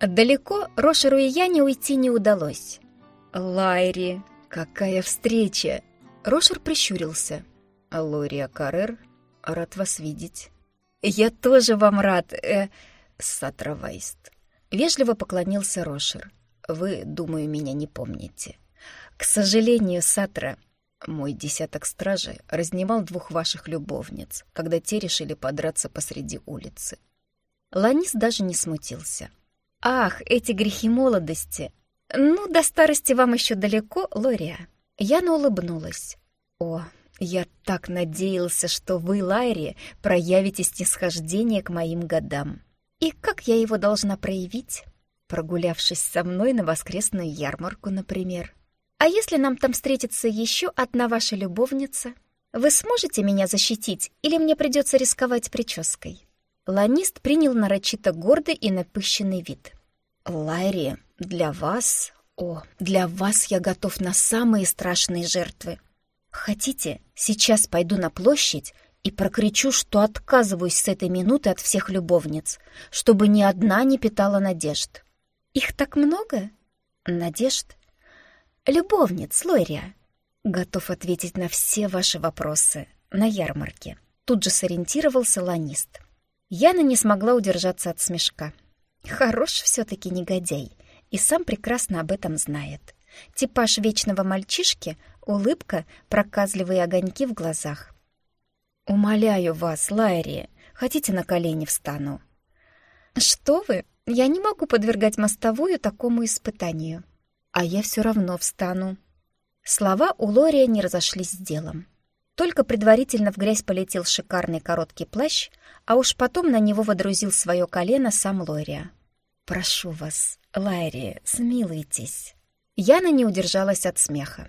Далеко Рошеру и Яне уйти не удалось. «Лайри, какая встреча!» Рошер прищурился. «Лория Каррер, рад вас видеть». «Я тоже вам рад, э...» Сатра Вайст. Вежливо поклонился Рошер. «Вы, думаю, меня не помните. К сожалению, Сатра, мой десяток стражи разнимал двух ваших любовниц, когда те решили подраться посреди улицы». Ланис даже не смутился. Ах, эти грехи молодости! Ну, до старости вам еще далеко, Лория. Яна улыбнулась. О, я так надеялся, что вы, Лайри, проявите снисхождение к моим годам. И как я его должна проявить? Прогулявшись со мной на воскресную ярмарку, например. А если нам там встретится еще одна ваша любовница? Вы сможете меня защитить или мне придется рисковать прической? Ланист принял нарочито гордый и напыщенный вид. «Лайри, для вас... О, для вас я готов на самые страшные жертвы. Хотите, сейчас пойду на площадь и прокричу, что отказываюсь с этой минуты от всех любовниц, чтобы ни одна не питала надежд. Их так много? Надежд? Любовниц, Лойрия. Готов ответить на все ваши вопросы на ярмарке. Тут же сориентировался ланист. Яна не смогла удержаться от смешка. Хорош все-таки негодяй, и сам прекрасно об этом знает. Типаж вечного мальчишки, улыбка, проказливые огоньки в глазах. «Умоляю вас, Лайри, хотите на колени встану?» «Что вы? Я не могу подвергать мостовую такому испытанию. А я все равно встану». Слова у Лория не разошлись с делом. Только предварительно в грязь полетел шикарный короткий плащ, а уж потом на него водрузил свое колено сам Лория. «Прошу вас, Лайри, смилуйтесь». Яна не удержалась от смеха.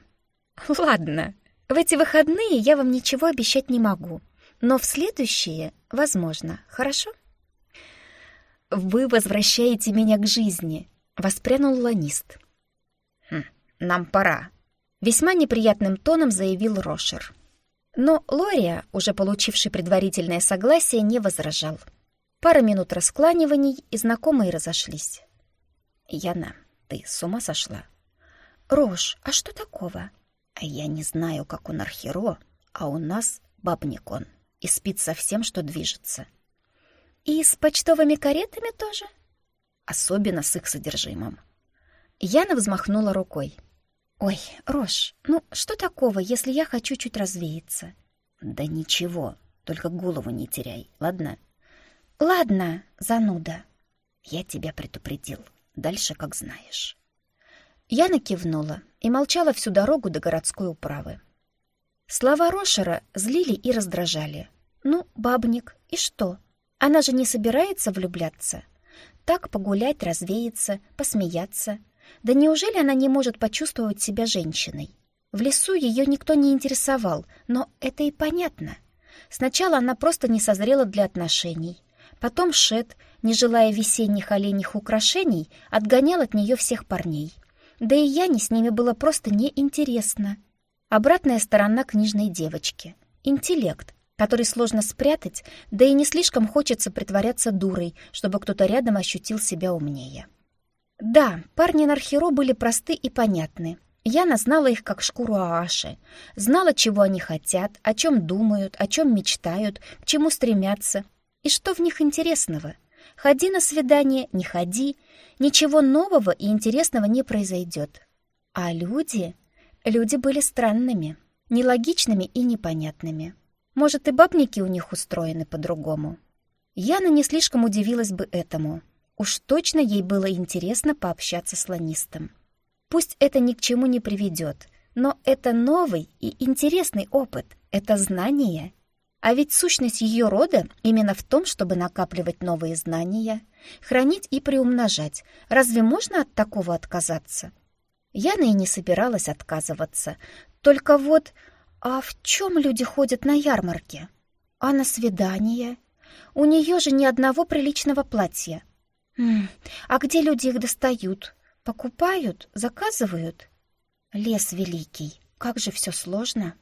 «Ладно, в эти выходные я вам ничего обещать не могу, но в следующие, возможно, хорошо?» «Вы возвращаете меня к жизни», — воспрянул ланист. «Хм, нам пора», — весьма неприятным тоном заявил Рошер. Но Лория, уже получивший предварительное согласие, не возражал. Пара минут раскланиваний, и знакомые разошлись. «Яна, ты с ума сошла?» «Рош, а что такого?» «Я не знаю, как у Нархеро, а у нас бабник он, и спит со всем, что движется». «И с почтовыми каретами тоже?» «Особенно с их содержимым». Яна взмахнула рукой. «Ой, Рош, ну что такого, если я хочу чуть развеяться?» «Да ничего, только голову не теряй, ладно?» «Ладно, зануда». «Я тебя предупредил. Дальше как знаешь». Яна кивнула и молчала всю дорогу до городской управы. Слова Рошера злили и раздражали. «Ну, бабник, и что? Она же не собирается влюбляться. Так погулять, развеяться, посмеяться. Да неужели она не может почувствовать себя женщиной? В лесу ее никто не интересовал, но это и понятно. Сначала она просто не созрела для отношений. Потом Шет, не желая весенних оленьих украшений, отгонял от нее всех парней. Да и Яне с ними было просто неинтересно. Обратная сторона книжной девочки — интеллект, который сложно спрятать, да и не слишком хочется притворяться дурой, чтобы кто-то рядом ощутил себя умнее. Да, парни Нархеро были просты и понятны. Яна знала их как шкуру Ааши, знала, чего они хотят, о чем думают, о чем мечтают, к чему стремятся. И что в них интересного? Ходи на свидание, не ходи, ничего нового и интересного не произойдет. А люди? Люди были странными, нелогичными и непонятными. Может, и бабники у них устроены по-другому. Яна не слишком удивилась бы этому. Уж точно ей было интересно пообщаться с ланистом. Пусть это ни к чему не приведет, но это новый и интересный опыт, это знание. А ведь сущность ее рода именно в том, чтобы накапливать новые знания, хранить и приумножать. Разве можно от такого отказаться? Яна и не собиралась отказываться. Только вот, а в чем люди ходят на ярмарке? А на свидания? У нее же ни одного приличного платья. М а где люди их достают? Покупают? Заказывают? Лес великий, как же все сложно.